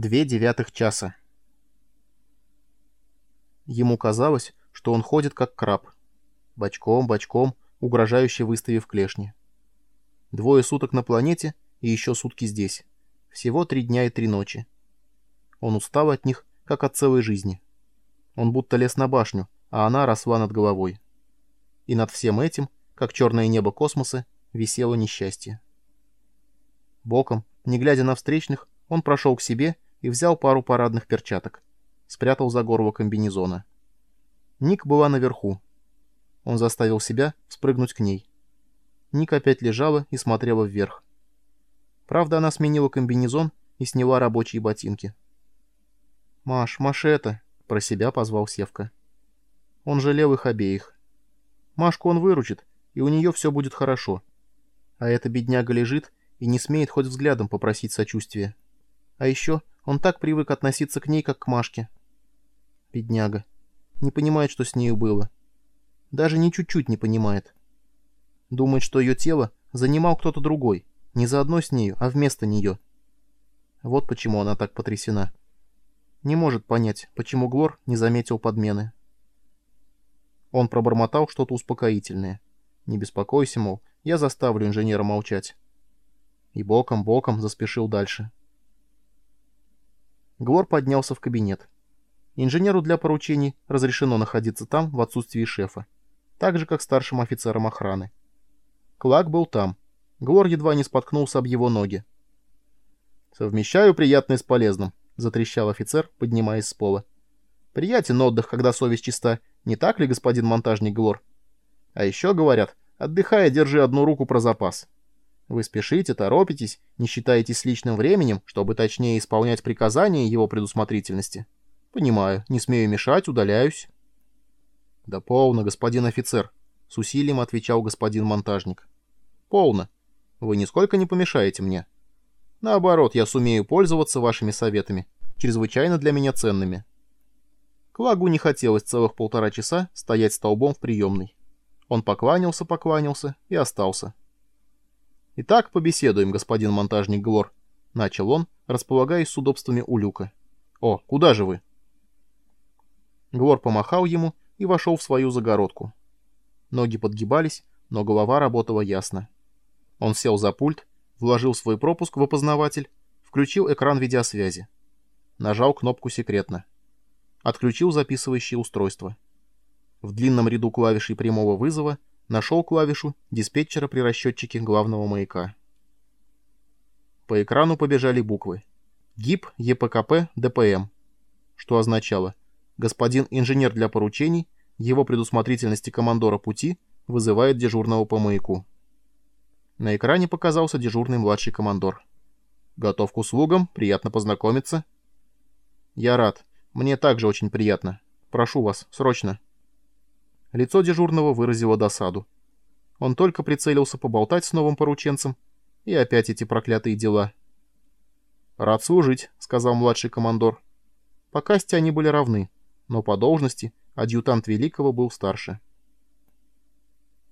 Две девятых часа. Ему казалось, что он ходит как краб. Бочком, бочком, угрожающе выставив клешни. Двое суток на планете и еще сутки здесь. Всего три дня и три ночи. Он устал от них, как от целой жизни. Он будто лез на башню, а она росла над головой. И над всем этим, как черное небо космоса, висело несчастье. Боком, не глядя на встречных, он прошел к себе и взял пару парадных перчаток. Спрятал за горло комбинезона. Ник была наверху. Он заставил себя спрыгнуть к ней. Ник опять лежала и смотрела вверх. Правда, она сменила комбинезон и сняла рабочие ботинки. «Маш, Машета!» — про себя позвал Севка. Он жалел их обеих. Машку он выручит, и у нее все будет хорошо. А эта бедняга лежит и не смеет хоть взглядом попросить сочувствия. А еще он так привык относиться к ней, как к Машке. Бедняга. Не понимает, что с нею было. Даже ни чуть-чуть не понимает. Думает, что ее тело занимал кто-то другой. Не заодно с нею, а вместо нее. Вот почему она так потрясена. Не может понять, почему Глор не заметил подмены. Он пробормотал что-то успокоительное. Не беспокойся, мол, я заставлю инженера молчать. И боком-боком заспешил дальше. Глор поднялся в кабинет. Инженеру для поручений разрешено находиться там в отсутствии шефа, так же, как старшим офицерам охраны. Клак был там. Глор едва не споткнулся об его ноги. «Совмещаю приятное с полезным», — затрещал офицер, поднимаясь с пола. «Приятен отдых, когда совесть чиста, не так ли, господин монтажник Глор? А еще, говорят, отдыхая, держи одну руку про запас». Вы спешите, торопитесь, не считаетесь личным временем, чтобы точнее исполнять приказания его предусмотрительности. Понимаю, не смею мешать, удаляюсь. Да полно, господин офицер, с усилием отвечал господин монтажник. Полно. Вы нисколько не помешаете мне. Наоборот, я сумею пользоваться вашими советами, чрезвычайно для меня ценными. Клагу не хотелось целых полтора часа стоять столбом в приемной. Он покланялся-покланялся и остался. «Итак, побеседуем, господин монтажник Глор», — начал он, располагаясь с удобствами у люка. «О, куда же вы?» Глор помахал ему и вошел в свою загородку. Ноги подгибались, но голова работала ясно. Он сел за пульт, вложил свой пропуск в опознаватель, включил экран видеосвязи. Нажал кнопку «Секретно». Отключил записывающее устройство. В длинном ряду клавишей прямого вызова Нашел клавишу диспетчера при расчетчике главного маяка. По экрану побежали буквы. ГИП ЕПКП ДПМ. Что означало «Господин инженер для поручений, его предусмотрительности командора пути вызывает дежурного по маяку». На экране показался дежурный младший командор. «Готов к услугам, приятно познакомиться». «Я рад. Мне также очень приятно. Прошу вас, срочно». Лицо дежурного выразило досаду. Он только прицелился поболтать с новым порученцем, и опять эти проклятые дела. «Рад служить», — сказал младший командор. По касте они были равны, но по должности адъютант Великого был старше.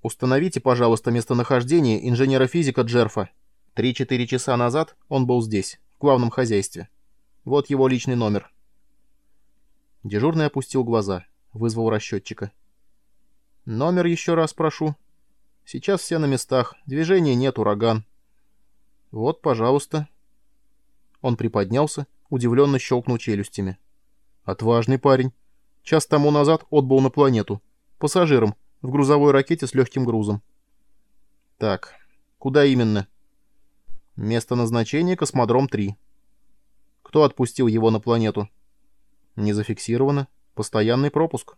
«Установите, пожалуйста, местонахождение инженера-физика Джерфа. Три-четыре часа назад он был здесь, в главном хозяйстве. Вот его личный номер». Дежурный опустил глаза, вызвал расчетчика. Номер еще раз прошу. Сейчас все на местах. Движения нет, ураган. Вот, пожалуйста. Он приподнялся, удивленно щелкнул челюстями. Отважный парень. Час тому назад отбыл на планету. Пассажиром. В грузовой ракете с легким грузом. Так, куда именно? Место назначения — космодром-3. Кто отпустил его на планету? Не зафиксировано. Постоянный пропуск.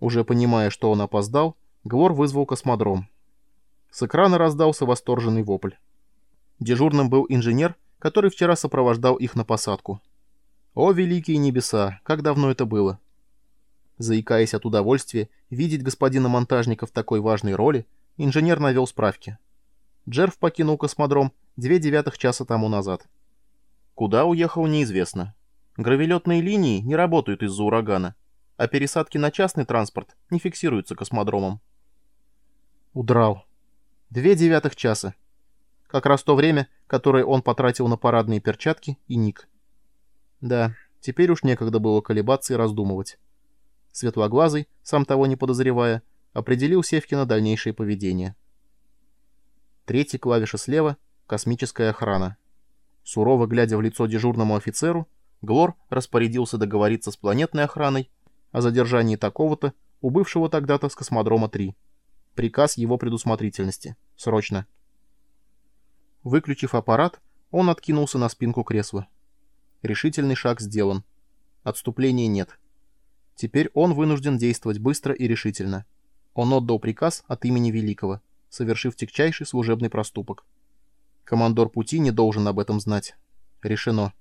Уже понимая, что он опоздал, Глор вызвал космодром. С экрана раздался восторженный вопль. Дежурным был инженер, который вчера сопровождал их на посадку. О, великие небеса, как давно это было! Заикаясь от удовольствия видеть господина монтажника в такой важной роли, инженер навел справки. Джерф покинул космодром две девятых часа тому назад. Куда уехал, неизвестно. Гравелетные линии не работают из-за урагана а пересадки на частный транспорт не фиксируются космодромом. Удрал. Две девятых часа. Как раз то время, которое он потратил на парадные перчатки и ник. Да, теперь уж некогда было колебаться и раздумывать. Светлоглазый, сам того не подозревая, определил Севкина дальнейшее поведение. Третья клавиша слева — космическая охрана. Сурово глядя в лицо дежурному офицеру, Глор распорядился договориться с планетной охраной о задержании такого-то, убывшего тогда-то с космодрома 3. Приказ его предусмотрительности. Срочно. Выключив аппарат, он откинулся на спинку кресла. Решительный шаг сделан. Отступления нет. Теперь он вынужден действовать быстро и решительно. Он отдал приказ от имени Великого, совершив тягчайший служебный проступок. Командор пути не должен об этом знать. Решено.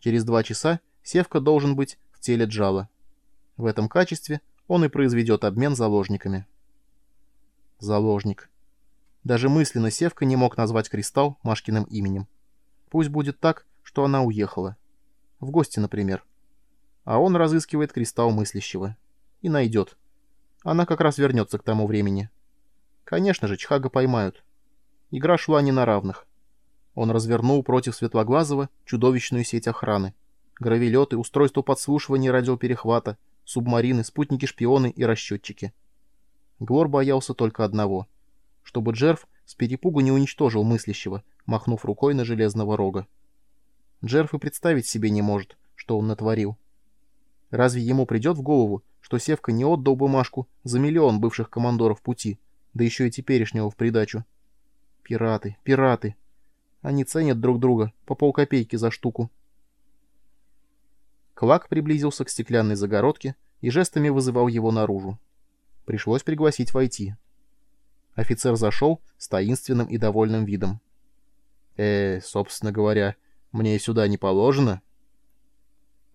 Через два часа Севка должен быть в теле Джала. В этом качестве он и произведет обмен заложниками. Заложник. Даже мысленно Севка не мог назвать Кристалл Машкиным именем. Пусть будет так, что она уехала. В гости, например. А он разыскивает Кристалл мыслящего. И найдет. Она как раз вернется к тому времени. Конечно же, Чхага поймают. Игра шла не на равных. Он развернул против Светлоглазого чудовищную сеть охраны. Гравелеты, устройство подслушивания радиоперехвата, субмарины, спутники-шпионы и расчетчики. Глор боялся только одного — чтобы Джерф с перепугу не уничтожил мыслящего, махнув рукой на железного рога. Джерф и представить себе не может, что он натворил. Разве ему придет в голову, что Севка не отдал бумажку за миллион бывших командоров пути, да еще и теперешнего в придачу? Пираты, пираты. Они ценят друг друга по полкопейки за штуку. Клак приблизился к стеклянной загородке и жестами вызывал его наружу. Пришлось пригласить войти. Офицер зашел с таинственным и довольным видом. «Э, собственно говоря, мне сюда не положено?»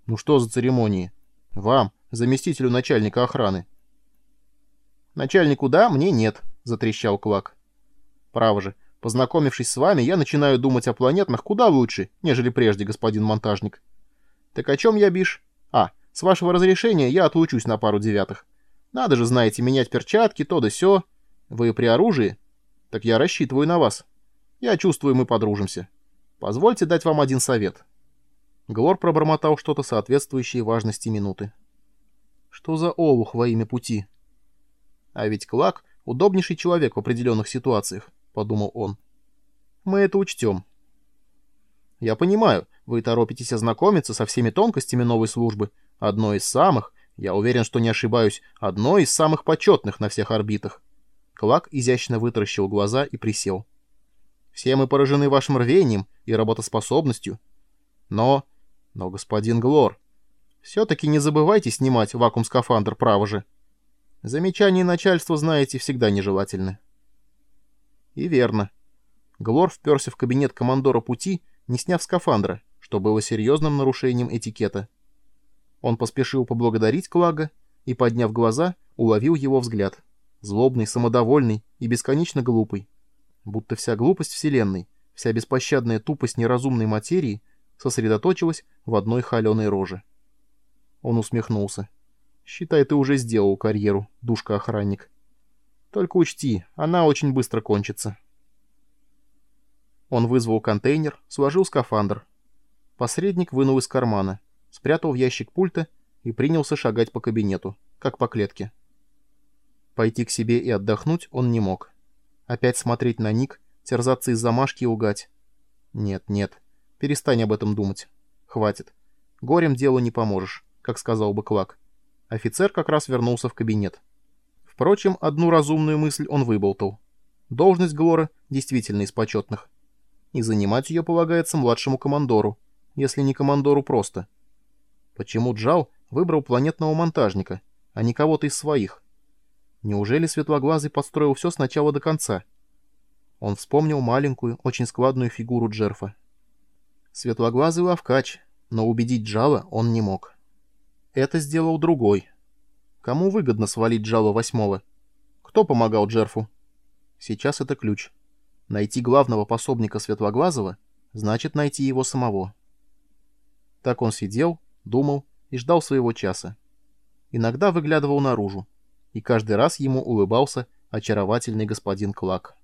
«Ну что за церемонии? Вам, заместителю начальника охраны». «Начальнику да, мне нет», — затрещал Клак. «Право же, познакомившись с вами, я начинаю думать о планетах куда лучше, нежели прежде, господин монтажник». «Так о чем я, Биш? А, с вашего разрешения я отлучусь на пару девятых. Надо же, знаете, менять перчатки, то да сё». Вы при оружии? Так я рассчитываю на вас. Я чувствую, мы подружимся. Позвольте дать вам один совет. Глор пробормотал что-то соответствующее важности минуты. Что за олух во имя пути? А ведь Клак — удобнейший человек в определенных ситуациях, — подумал он. Мы это учтем. Я понимаю, вы торопитесь ознакомиться со всеми тонкостями новой службы. Одной из самых, я уверен, что не ошибаюсь, одной из самых почетных на всех орбитах. Клак изящно вытаращил глаза и присел. «Все мы поражены вашим рвением и работоспособностью. Но... но, господин Глор, все-таки не забывайте снимать вакуум-скафандр, право же. Замечания начальства, знаете, всегда нежелательны». И верно. Глор вперся в кабинет командора пути, не сняв скафандра, что было серьезным нарушением этикета. Он поспешил поблагодарить Клага и, подняв глаза, уловил его взгляд — злобный, самодовольный и бесконечно глупый. Будто вся глупость Вселенной, вся беспощадная тупость неразумной материи сосредоточилась в одной холеной роже. Он усмехнулся. «Считай, ты уже сделал карьеру, душка-охранник. Только учти, она очень быстро кончится». Он вызвал контейнер, сложил скафандр. Посредник вынул из кармана, спрятал в ящик пульта и принялся шагать по кабинету, как по клетке. Пойти к себе и отдохнуть он не мог. Опять смотреть на Ник, терзаться из замашки и угать. Нет, нет, перестань об этом думать. Хватит. Горем делу не поможешь, как сказал бы Клак. Офицер как раз вернулся в кабинет. Впрочем, одну разумную мысль он выболтал. Должность Глора действительно из почетных. И занимать ее полагается младшему командору, если не командору просто. Почему Джал выбрал планетного монтажника, а не кого-то из своих? Неужели Светлоглазый подстроил все сначала до конца? Он вспомнил маленькую, очень складную фигуру Джерфа. Светлоглазый ловкач, но убедить Джала он не мог. Это сделал другой. Кому выгодно свалить Джала восьмого? Кто помогал Джерфу? Сейчас это ключ. Найти главного пособника Светлоглазого значит найти его самого. Так он сидел, думал и ждал своего часа. Иногда выглядывал наружу и каждый раз ему улыбался очаровательный господин Клак.